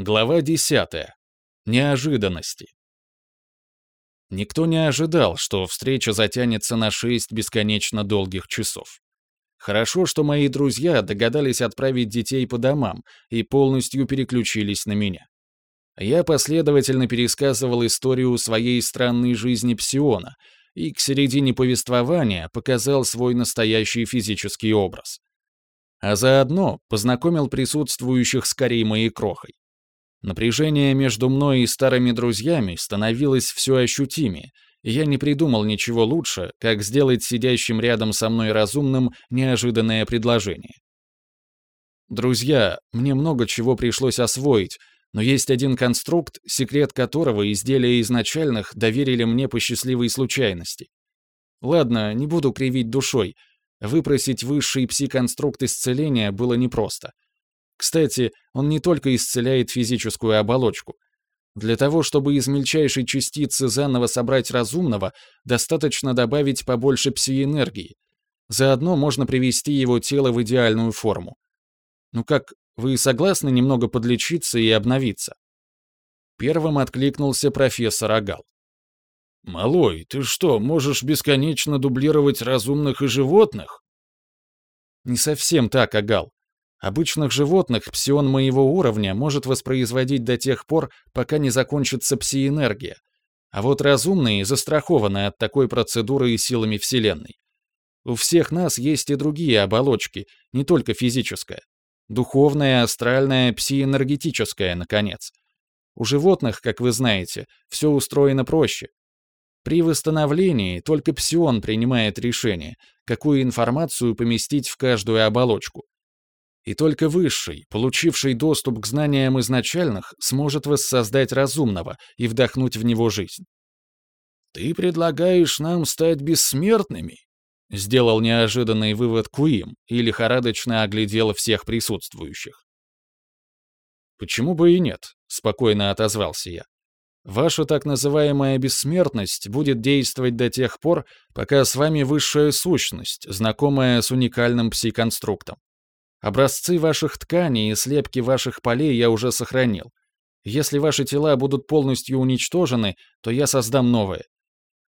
Глава 10. Неожиданности. Никто не ожидал, что встреча затянется на шесть бесконечно долгих часов. Хорошо, что мои друзья догадались отправить детей по домам и полностью переключились на меня. Я последовательно пересказывал историю своей странной жизни Псиона и к середине повествования показал свой настоящий физический образ. А заодно познакомил присутствующих с Каримой и Крохой. Напряжение между мной и старыми друзьями становилось все ощутимее, и я не придумал ничего лучше, как сделать сидящим рядом со мной разумным неожиданное предложение. Друзья, мне много чего пришлось освоить, но есть один конструкт, секрет которого изделия изначальных доверили мне по счастливой случайности. Ладно, не буду кривить душой. Выпросить высший пси-конструкт исцеления было непросто — кстати, он не только исцеляет физическую оболочку. Для того, чтобы из мельчайшей частицы заново собрать разумного, достаточно добавить побольше пси-энергии. Заодно можно привести его тело в идеальную форму. Ну как, вы согласны немного подлечиться и обновиться? Первым откликнулся профессор Агал. «Малой, ты что, можешь бесконечно дублировать разумных и животных?» «Не совсем так, Агал. Обычных животных псион моего уровня может воспроизводить до тех пор, пока не закончится пси-энергия. А вот разумные застрахованы от такой процедуры и силами Вселенной. У всех нас есть и другие оболочки, не только физическая. Духовная, астральная, пси-энергетическая, наконец. У животных, как вы знаете, все устроено проще. При восстановлении только псион принимает решение, какую информацию поместить в каждую оболочку. И только высший, получивший доступ к знаниям изначальных, сможет воссоздать разумного и вдохнуть в него жизнь. «Ты предлагаешь нам стать бессмертными?» Сделал неожиданный вывод Куим и лихорадочно оглядел всех присутствующих. «Почему бы и нет?» — спокойно отозвался я. «Ваша так называемая бессмертность будет действовать до тех пор, пока с вами высшая сущность, знакомая с уникальным пси-конструктом. Образцы ваших тканей и слепки ваших полей я уже сохранил. Если ваши тела будут полностью уничтожены, то я создам новые.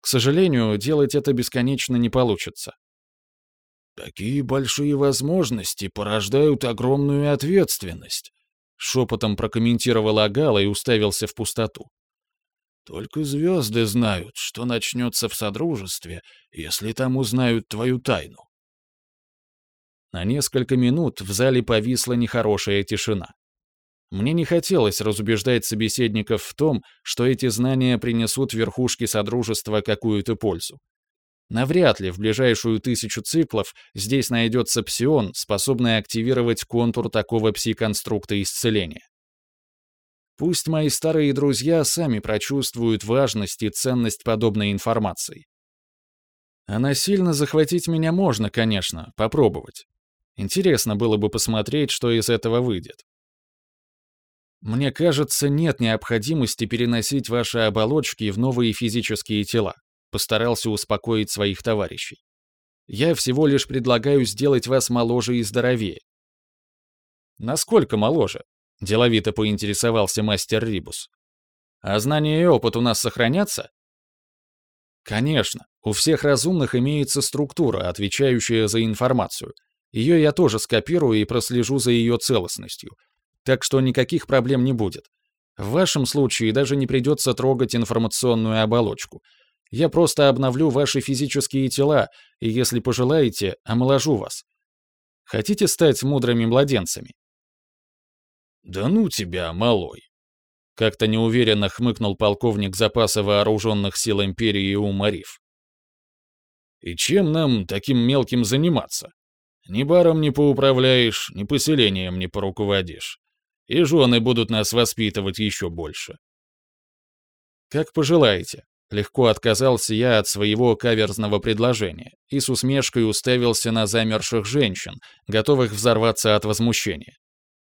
К сожалению, делать это бесконечно не получится. Такие большие возможности порождают огромную ответственность, шепотом прокомментировал Агала и уставился в пустоту. Только звезды знают, что начнется в Содружестве, если там узнают твою тайну. На несколько минут в зале повисла нехорошая тишина. Мне не хотелось разубеждать собеседников в том, что эти знания принесут верхушке Содружества какую-то пользу. Навряд ли в ближайшую тысячу циклов здесь найдется псион, способный активировать контур такого пси-конструкта исцеления. Пусть мои старые друзья сами прочувствуют важность и ценность подобной информации. А насильно захватить меня можно, конечно, попробовать. Интересно было бы посмотреть, что из этого выйдет. Мне кажется, нет необходимости переносить ваши оболочки в новые физические тела. Постарался успокоить своих товарищей. Я всего лишь предлагаю сделать вас моложе и здоровее. Насколько моложе? Деловито поинтересовался мастер Рибус. А знания и опыт у нас сохранятся? Конечно, у всех разумных имеется структура, отвечающая за информацию, ее я тоже скопирую и прослежу за ее целостностью. Так что никаких проблем не будет. В вашем случае даже не придется трогать информационную оболочку. Я просто обновлю ваши физические тела, и, если пожелаете, омоложу вас. Хотите стать мудрыми младенцами? «Да ну тебя, малой!» Как-то неуверенно хмыкнул полковник запаса вооруженных сил Империи Умариф. «И чем нам таким мелким заниматься? Ни баром не поуправляешь, ни поселением не поруководишь. И жены будут нас воспитывать еще больше. Как пожелаете. Легко отказался я от своего каверзного предложения и с усмешкой уставился на замерших женщин, готовых взорваться от возмущения.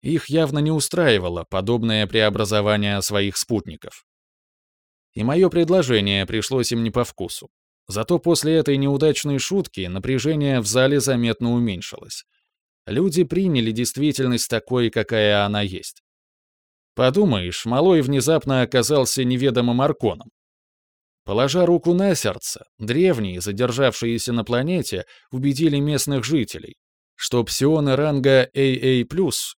Их явно не устраивало подобное преобразование своих спутников. И мое предложение пришлось им не по вкусу. Зато после этой неудачной шутки напряжение в зале заметно уменьшилось. Люди приняли действительность такой, какая она есть. Подумаешь, малой внезапно оказался неведомым арконом. Положа руку на сердце, древние, задержавшиеся на планете, убедили местных жителей, что псионы ранга AA+,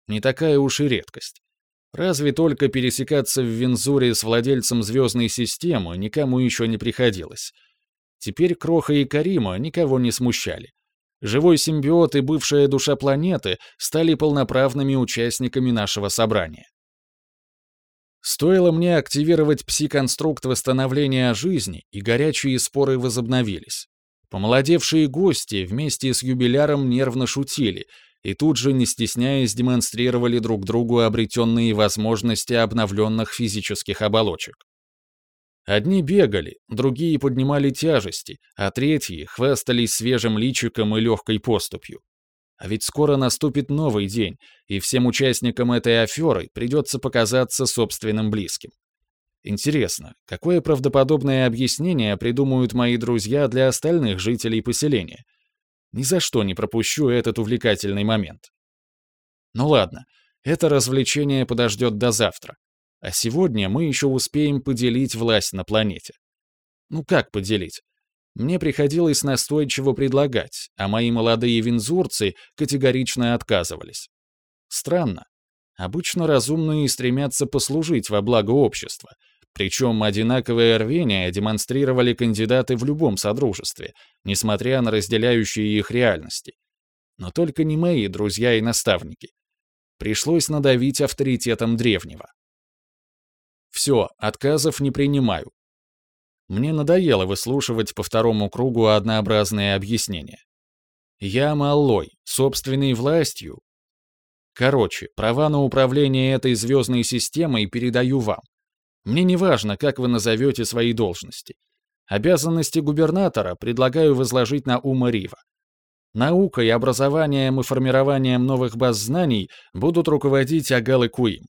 не такая уж и редкость. Разве только пересекаться в Вензуре с владельцем звездной системы никому еще не приходилось. Теперь Кроха и Карима никого не смущали. Живой симбиот и бывшая душа планеты стали полноправными участниками нашего собрания. Стоило мне активировать пси-конструкт восстановления жизни, и горячие споры возобновились. Помолодевшие гости вместе с юбиляром нервно шутили и тут же, не стесняясь, демонстрировали друг другу обретенные возможности обновленных физических оболочек. Одни бегали, другие поднимали тяжести, а третьи хвастались свежим личиком и легкой поступью. А ведь скоро наступит новый день, и всем участникам этой аферы придется показаться собственным близким. Интересно, какое правдоподобное объяснение придумают мои друзья для остальных жителей поселения? Ни за что не пропущу этот увлекательный момент. Ну ладно, это развлечение подождет до завтра. А сегодня мы еще успеем поделить власть на планете. Ну как поделить? Мне приходилось настойчиво предлагать, а мои молодые вензурцы категорично отказывались. Странно. Обычно разумные стремятся послужить во благо общества, причем одинаковое рвение демонстрировали кандидаты в любом содружестве, несмотря на разделяющие их реальности. Но только не мои друзья и наставники. Пришлось надавить авторитетом древнего. Все, отказов не принимаю. Мне надоело выслушивать по второму кругу однообразные объяснения. Я малой, собственной властью. Короче, права на управление этой звездной системой передаю вам. Мне не важно, как вы назовете свои должности. Обязанности губернатора предлагаю возложить на Ума Рива. Наукой, образованием и формированием новых баз знаний будут руководить Агал и Куим.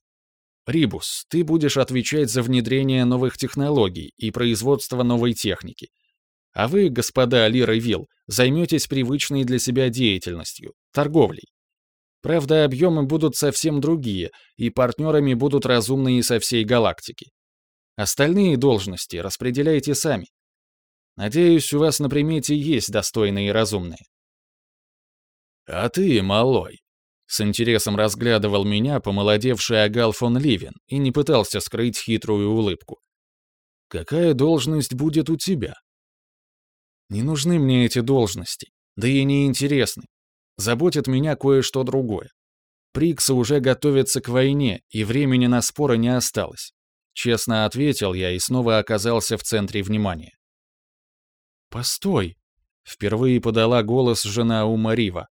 Рибус, ты будешь отвечать за внедрение новых технологий и производство новой техники. А вы, господа Лир и Вилл, займетесь привычной для себя деятельностью — торговлей. Правда, объемы будут совсем другие, и партнерами будут разумные со всей галактики. Остальные должности распределяйте сами. Надеюсь, у вас на примете есть достойные и разумные. А ты, малой, с интересом разглядывал меня помолодевший Агал фон Ливен и не пытался скрыть хитрую улыбку. «Какая должность будет у тебя?» «Не нужны мне эти должности, да и не интересны. Заботит меня кое-что другое. Приксы уже готовятся к войне, и времени на споры не осталось. Честно ответил я и снова оказался в центре внимания. «Постой!» — впервые подала голос жена Умарива.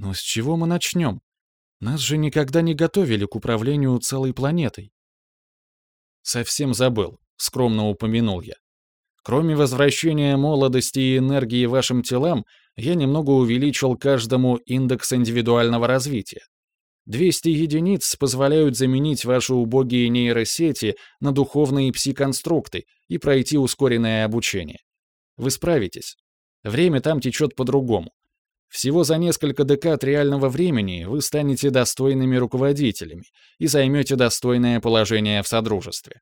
Но с чего мы начнем? Нас же никогда не готовили к управлению целой планетой. Совсем забыл, скромно упомянул я. Кроме возвращения молодости и энергии вашим телам, я немного увеличил каждому индекс индивидуального развития. 200 единиц позволяют заменить ваши убогие нейросети на духовные пси-конструкты и пройти ускоренное обучение. Вы справитесь. Время там течет по-другому. Всего за несколько декад реального времени вы станете достойными руководителями и займете достойное положение в Содружестве.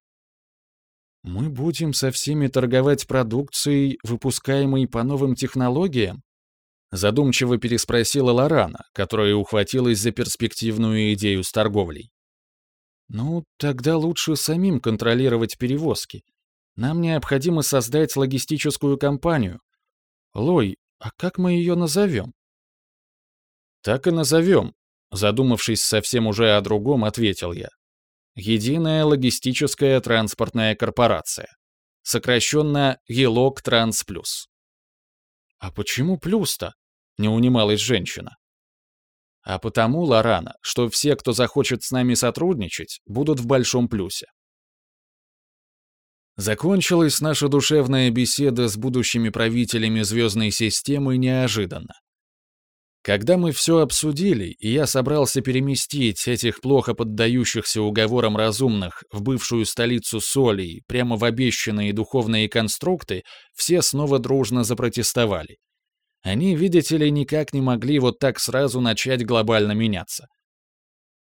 Мы будем со всеми торговать продукцией, выпускаемой по новым технологиям? Задумчиво переспросила Лорана, которая ухватилась за перспективную идею с торговлей. Ну, тогда лучше самим контролировать перевозки. Нам необходимо создать логистическую компанию. Лой, а как мы ее назовем? «Так и назовем», — задумавшись совсем уже о другом, ответил я. «Единая логистическая транспортная корпорация. Сокращенно ЕЛОК Транс Плюс». «А почему плюс-то?» — не унималась женщина. «А потому, Лорана, что все, кто захочет с нами сотрудничать, будут в большом плюсе». Закончилась наша душевная беседа с будущими правителями звездной системы неожиданно. Когда мы все обсудили, и я собрался переместить этих плохо поддающихся уговорам разумных в бывшую столицу Солей, прямо в обещанные духовные конструкты, все снова дружно запротестовали. Они, видите ли, никак не могли вот так сразу начать глобально меняться.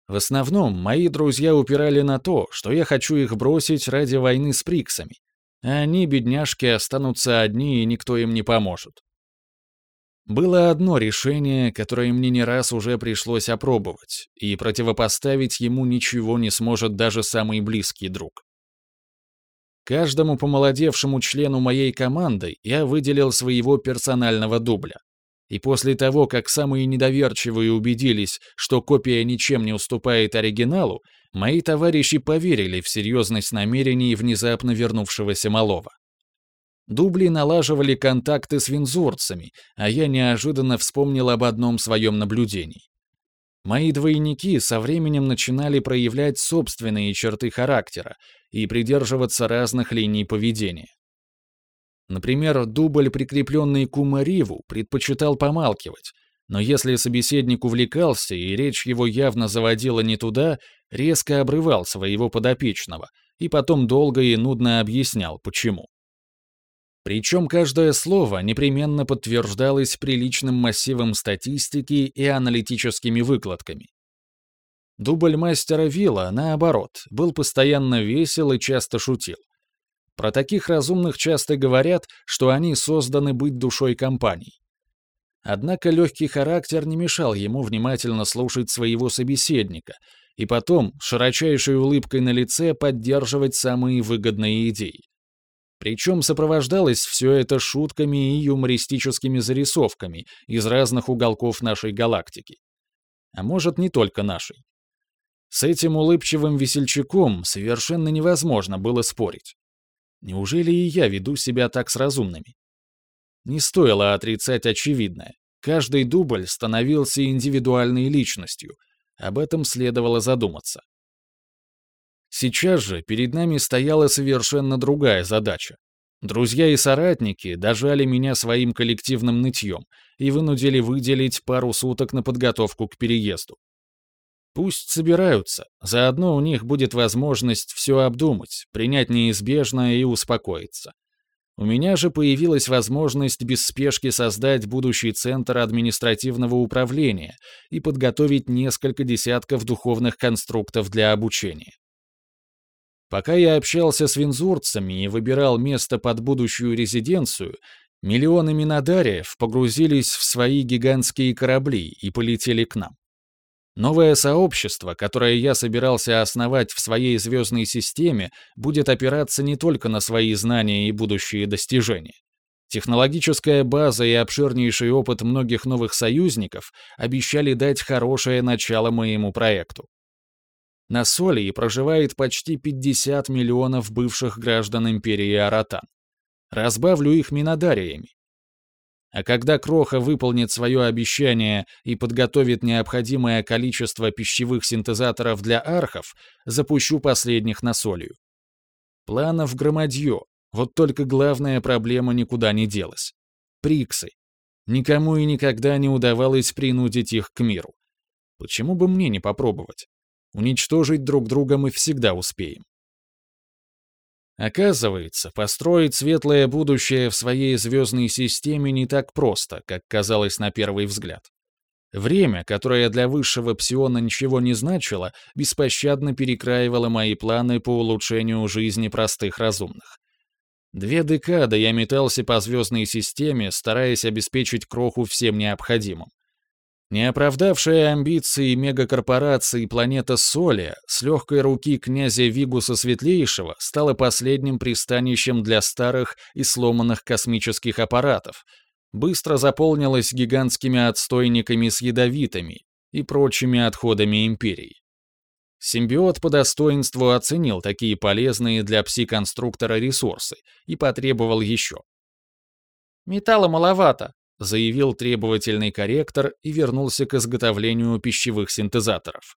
В основном мои друзья упирали на то, что я хочу их бросить ради войны с Приксами, а они, бедняжки, останутся одни, и никто им не поможет. Было одно решение, которое мне не раз уже пришлось опробовать, и противопоставить ему ничего не сможет даже самый близкий друг. Каждому помолодевшему члену моей команды я выделил своего персонального дубля. И после того, как самые недоверчивые убедились, что копия ничем не уступает оригиналу, мои товарищи поверили в серьезность намерений внезапно вернувшегося малого. Дубли налаживали контакты с винзурцами, а я неожиданно вспомнил об одном своем наблюдении. Мои двойники со временем начинали проявлять собственные черты характера и придерживаться разных линий поведения. Например, дубль, прикрепленный к Умариву, предпочитал помалкивать, но если собеседник увлекался и речь его явно заводила не туда, резко обрывал своего подопечного и потом долго и нудно объяснял, почему. Причем каждое слово непременно подтверждалось приличным массивом статистики и аналитическими выкладками. Дубль мастера Вилла, наоборот, был постоянно весел и часто шутил. Про таких разумных часто говорят, что они созданы быть душой компаний. Однако легкий характер не мешал ему внимательно слушать своего собеседника и потом, широчайшей улыбкой на лице, поддерживать самые выгодные идеи. Причем сопровождалось все это шутками и юмористическими зарисовками из разных уголков нашей галактики. А может, не только нашей. С этим улыбчивым весельчаком совершенно невозможно было спорить. Неужели и я веду себя так с разумными? Не стоило отрицать очевидное. Каждый дубль становился индивидуальной личностью. Об этом следовало задуматься. Сейчас же перед нами стояла совершенно другая задача. Друзья и соратники дожали меня своим коллективным нытьем и вынудили выделить пару суток на подготовку к переезду. Пусть собираются, заодно у них будет возможность все обдумать, принять неизбежное и успокоиться. У меня же появилась возможность без спешки создать будущий центр административного управления и подготовить несколько десятков духовных конструктов для обучения. Пока я общался с винзурцами и выбирал место под будущую резиденцию, миллионы минодариев погрузились в свои гигантские корабли и полетели к нам. Новое сообщество, которое я собирался основать в своей звездной системе, будет опираться не только на свои знания и будущие достижения. Технологическая база и обширнейший опыт многих новых союзников обещали дать хорошее начало моему проекту. На Солии проживает почти 50 миллионов бывших граждан империи Аратан. Разбавлю их минодариями. А когда Кроха выполнит свое обещание и подготовит необходимое количество пищевых синтезаторов для архов, запущу последних на солью. Планов громадье, вот только главная проблема никуда не делась. Приксы. Никому и никогда не удавалось принудить их к миру. Почему бы мне не попробовать? Уничтожить друг друга мы всегда успеем. Оказывается, построить светлое будущее в своей звездной системе не так просто, как казалось на первый взгляд. Время, которое для высшего псиона ничего не значило, беспощадно перекраивало мои планы по улучшению жизни простых разумных. Две декады я метался по звездной системе, стараясь обеспечить Кроху всем необходимым. Не оправдавшая амбиции мегакорпорации планета Солия с легкой руки князя Вигуса Светлейшего стала последним пристанищем для старых и сломанных космических аппаратов, быстро заполнилась гигантскими отстойниками с ядовитыми и прочими отходами империи. Симбиот по достоинству оценил такие полезные для пси-конструктора ресурсы и потребовал еще. «Металла маловато», — заявил требовательный корректор и вернулся к изготовлению пищевых синтезаторов.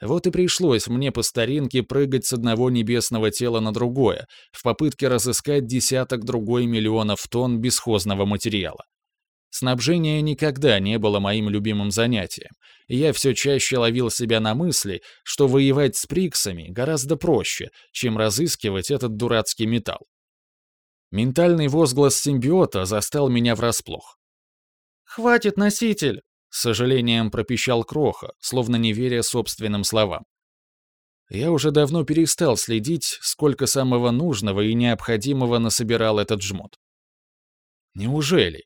Вот и пришлось мне по старинке прыгать с одного небесного тела на другое, в попытке разыскать десяток другой миллионов тонн бесхозного материала. Снабжение никогда не было моим любимым занятием, и я все чаще ловил себя на мысли, что воевать с приксами гораздо проще, чем разыскивать этот дурацкий металл. Ментальный возглас симбиота застал меня врасплох. «Хватит, носитель!» — с сожалением пропищал Кроха, словно не веря собственным словам. Я уже давно перестал следить, сколько самого нужного и необходимого насобирал этот жмот. Неужели?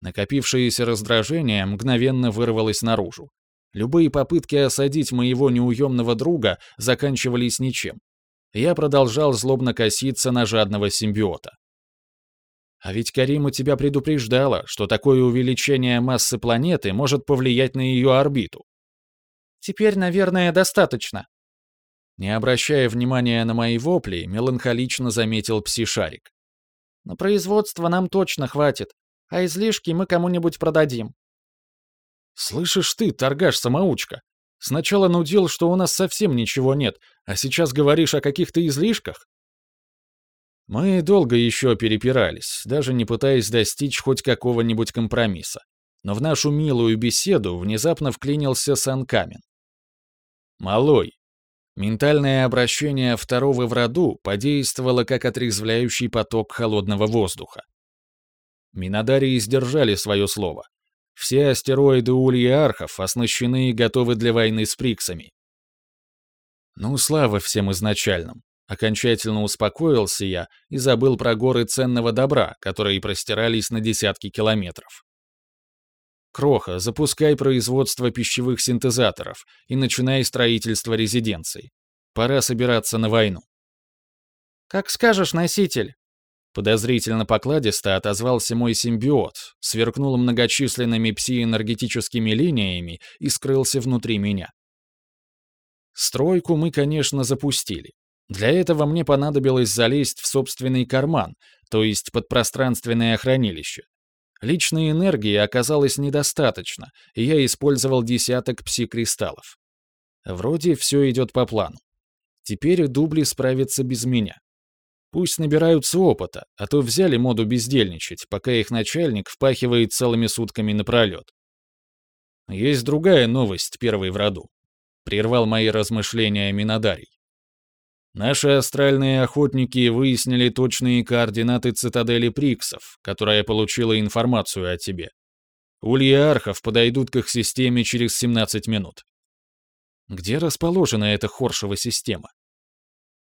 Накопившееся раздражение мгновенно вырвалось наружу. Любые попытки осадить моего неуемного друга заканчивались ничем. Я продолжал злобно коситься на жадного симбиота. А ведь Карима тебя предупреждала, что такое увеличение массы планеты может повлиять на ее орбиту. Теперь, наверное, достаточно. Не обращая внимания на мои вопли, меланхолично заметил пси-шарик. На производство нам точно хватит, а излишки мы кому-нибудь продадим. Слышишь ты, торгаш-самоучка, сначала нудил, что у нас совсем ничего нет, а сейчас говоришь о каких-то излишках? Мы долго еще перепирались, даже не пытаясь достичь хоть какого-нибудь компромисса. Но в нашу милую беседу внезапно вклинился Санкамин. «Малой». Ментальное обращение второго в роду подействовало как отрезвляющий поток холодного воздуха. Минодарии сдержали свое слово. Все астероиды Ульярхов оснащены и готовы для войны с Приксами. Ну, слава всем изначальным. Окончательно успокоился я и забыл про горы ценного добра, которые простирались на десятки километров. Кроха, запускай производство пищевых синтезаторов и начинай строительство резиденций. Пора собираться на войну. «Как скажешь, носитель», Подозрительно покладисто отозвался мой симбиот, сверкнул многочисленными псиэнергетическими линиями и скрылся внутри меня. Стройку мы, конечно, запустили. Для этого мне понадобилось залезть в собственный карман, то есть подпространственное хранилище. Личной энергии оказалось недостаточно, и я использовал десяток пси-кристаллов. Вроде все идет по плану. Теперь дубли справятся без меня. Пусть набираются опыта, а то взяли моду бездельничать, пока их начальник впахивает целыми сутками напролет. Есть другая новость, первой в роду. Прервал мои размышления Минодарий. Наши астральные охотники выяснили точные координаты цитадели Приксов, которая получила информацию о тебе. Улья Архов подойдут к их системе через 17 минут. Где расположена эта Хоршева система?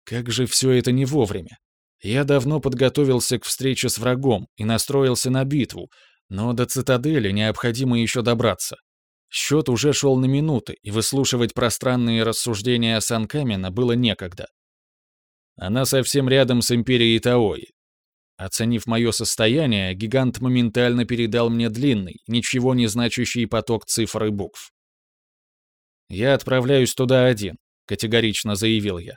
Как же все это не вовремя? Я давно подготовился к встрече с врагом и настроился на битву, но до цитадели необходимо еще добраться. Счет уже шел на минуты, и выслушивать пространные рассуждения Санкамена было некогда. Она совсем рядом с империей Таои. Оценив мое состояние, гигант моментально передал мне длинный, ничего не значащий поток цифр и букв. «Я отправляюсь туда один», — категорично заявил я.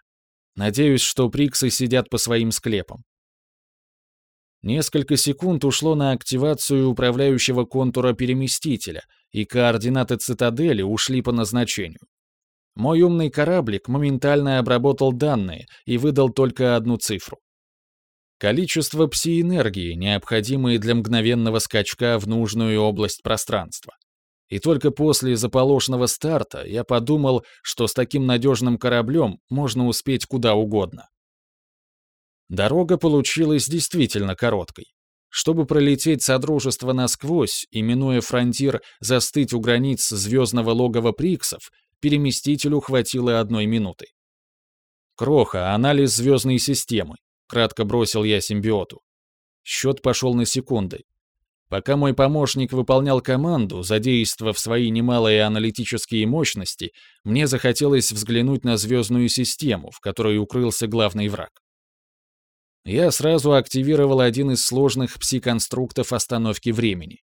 Надеюсь, что приксы сидят по своим склепам. Несколько секунд ушло на активацию управляющего контура переместителя, и координаты цитадели ушли по назначению. Мой умный кораблик моментально обработал данные и выдал только одну цифру. Количество пси-энергии, необходимое для мгновенного скачка в нужную область пространства. И только после заполошного старта я подумал, что с таким надежным кораблем можно успеть куда угодно. Дорога получилась действительно короткой. Чтобы пролететь Содружество насквозь и, минуя фронтир, застыть у границ звездного логова Приксов, переместителю хватило одной минуты. «Кроха, анализ звездной системы», — кратко бросил я симбиоту. Счет пошел на секунды, Пока мой помощник выполнял команду, задействовав свои немалые аналитические мощности, мне захотелось взглянуть на звездную систему, в которой укрылся главный враг. Я сразу активировал один из сложных пси-конструктов остановки времени.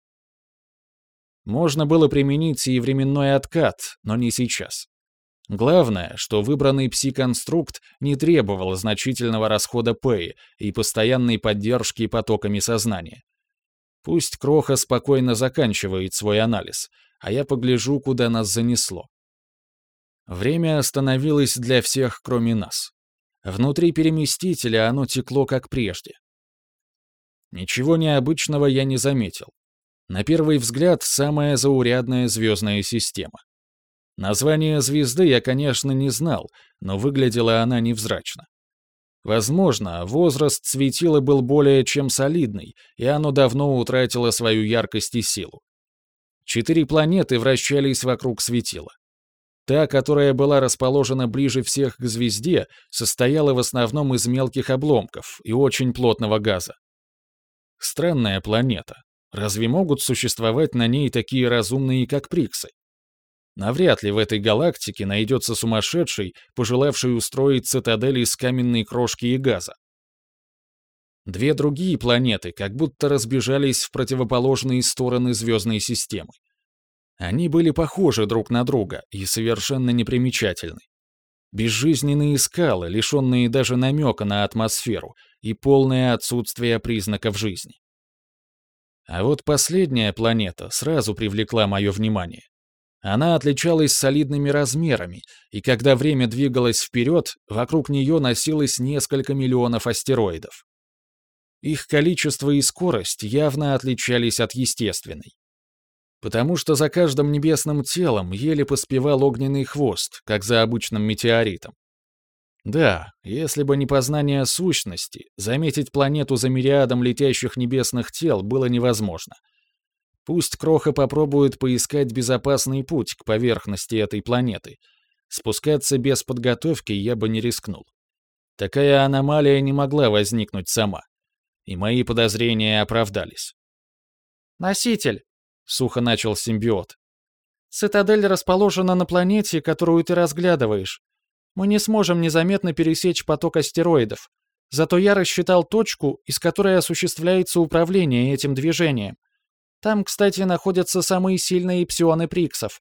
Можно было применить и временной откат, но не сейчас. Главное, что выбранный пси-конструкт не требовал значительного расхода Пэи и постоянной поддержки потоками сознания. Пусть Кроха спокойно заканчивает свой анализ, а я погляжу, куда нас занесло. Время остановилось для всех, кроме нас. Внутри переместителя оно текло как прежде. Ничего необычного я не заметил. На первый взгляд, самая заурядная звездная система. Название звезды я, конечно, не знал, но выглядела она невзрачно. Возможно, возраст светила был более чем солидный, и оно давно утратило свою яркость и силу. Четыре планеты вращались вокруг светила. Та, которая была расположена ближе всех к звезде, состояла в основном из мелких обломков и очень плотного газа. Странная планета. Разве могут существовать на ней такие разумные, как Приксы? Навряд ли в этой галактике найдется сумасшедший, пожелавший устроить цитадель из каменной крошки и газа. Две другие планеты как будто разбежались в противоположные стороны звездной системы. Они были похожи друг на друга и совершенно непримечательны. Безжизненные скалы, лишенные даже намека на атмосферу, и полное отсутствие признаков жизни. А вот последняя планета сразу привлекла мое внимание. Она отличалась солидными размерами, и когда время двигалось вперед, вокруг нее носилось несколько миллионов астероидов. Их количество и скорость явно отличались от естественной. Потому что за каждым небесным телом еле поспевал огненный хвост, как за обычным метеоритом. Да, если бы не познание сущности, заметить планету за мириадом летящих небесных тел было невозможно. Пусть Кроха попробует поискать безопасный путь к поверхности этой планеты. Спускаться без подготовки я бы не рискнул. Такая аномалия не могла возникнуть сама и мои подозрения оправдались. «Носитель», — сухо начал симбиот. «Цитадель расположена на планете, которую ты разглядываешь. Мы не сможем незаметно пересечь поток астероидов. Зато я рассчитал точку, из которой осуществляется управление этим движением. Там, кстати, находятся самые сильные псионы Приксов».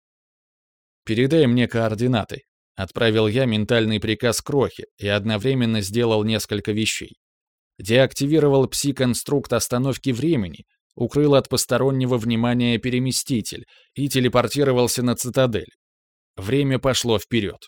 «Передай мне координаты», — отправил я ментальный приказ Крохи и одновременно сделал несколько вещей деактивировал пси-конструкт остановки времени, укрыл от постороннего внимания переместитель и телепортировался на цитадель. Время пошло вперед.